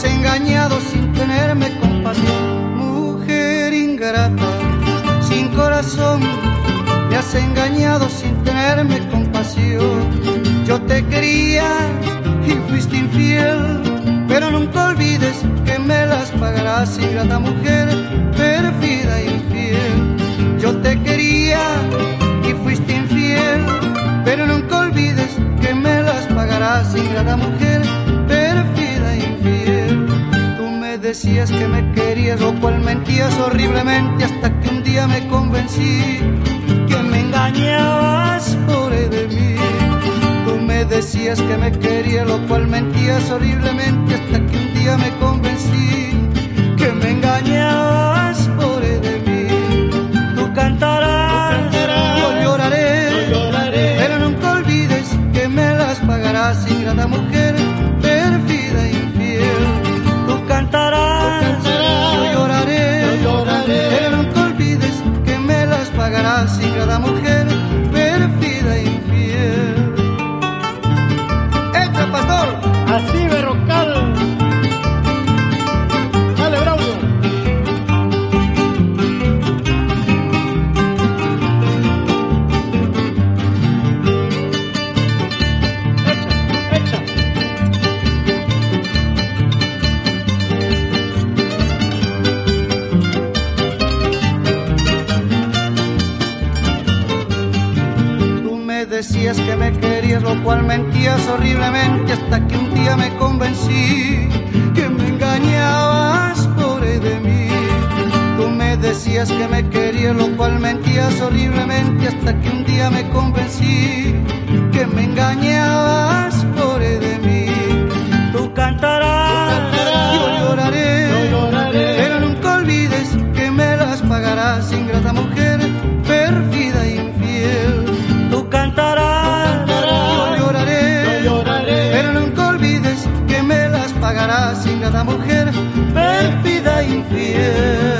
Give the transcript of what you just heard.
سنگھیاں دو سنگنے میں کم پس مخر سنگور سمگائیاں تو سر میرے کو پسی ہوتے کرپست بھی دس کے مس پگا سنگر دمر پھر جوتے کرپ استفیل پھر بھی دس کم لس پگا سنگر دمیر میں کرتی سوریورس تک میں کو بنسی رسی میں کیریئر روپن مینتی سوری ومین تک میں کوم بنسی گانیا نمک میں کرتییا سوری رمین کیمتیا میں کو بنسی مہنگانی آواز پورے رمی تمہیں دسی ایس گیری روپن مینتی سوری رمین کستا کیمتیاں میں کم بنسی کہ مہنگایا resignada mujer, pérfida infiel.